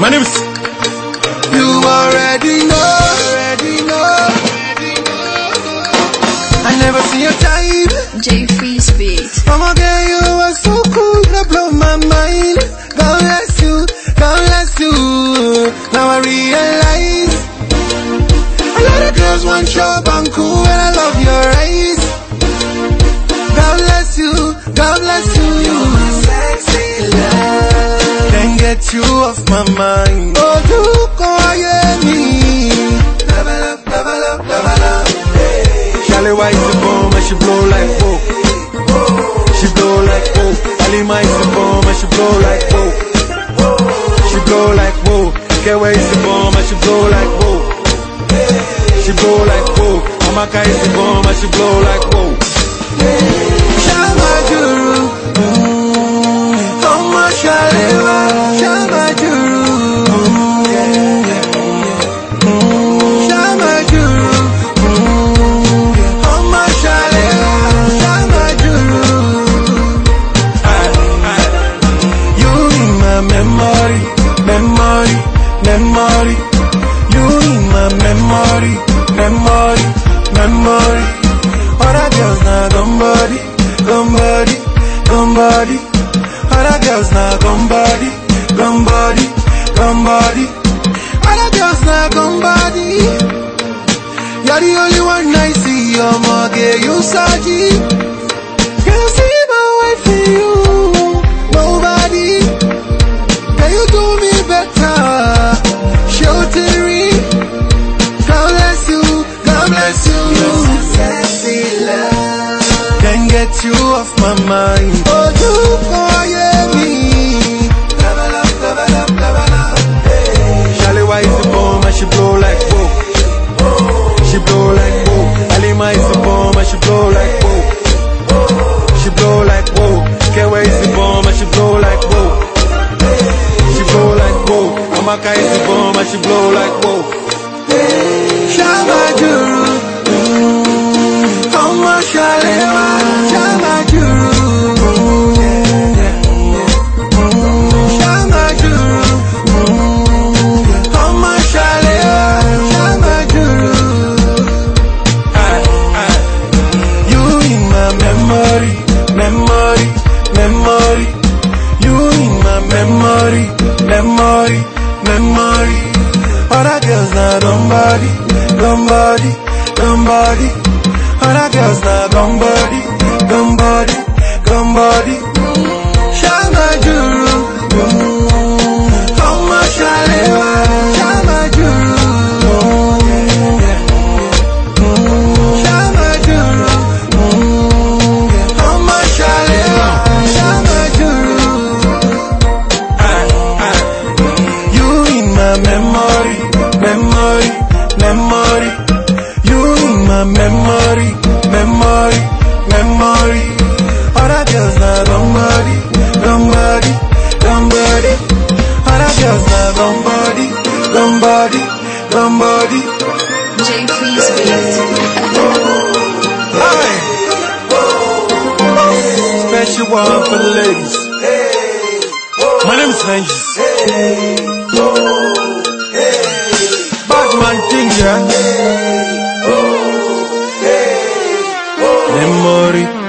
My name is. You already know, already know. I never see your type. J Free Speed. Mama girl, You off my mind. Oh, you quiet me. Level up, level up, level up. Hey. Charlie White is a bomb and she blow like whoa. She blow like whoa. Alima is a bomb and she blow like whoa. She blow like whoa. Kewa is a bomb and she blow like whoa. She blow like whoa. Amaka is a bomb and she blow like whoa. Memory. You in my memory, memory, memory. Other girls now somebody, somebody, somebody. Other girls now somebody, somebody, somebody. Other girls now somebody. You're the only one I see, your mug, you saji. Off my mind. Oh, you quiet me. Up, level up. Hey. White is a bomb and she blow like whoa. She blow like whoa. Alima is a bomb and she blow like whoa. She blow like whoa. Kewa is a bomb and she blow like whoa. She blow like whoa. Amaka is a bomb and she blow like whoa. Memory, memory, memory. Other girls now somebody, somebody, somebody. Other girls now somebody, somebody, somebody. Shama memory, memory, memory. Other girls now somebody, somebody, somebody. Other girls now somebody, somebody, somebody. J Free Speed. Hey. Special one for the ladies. My name is Vengeance. Batman King, yeah. Memory.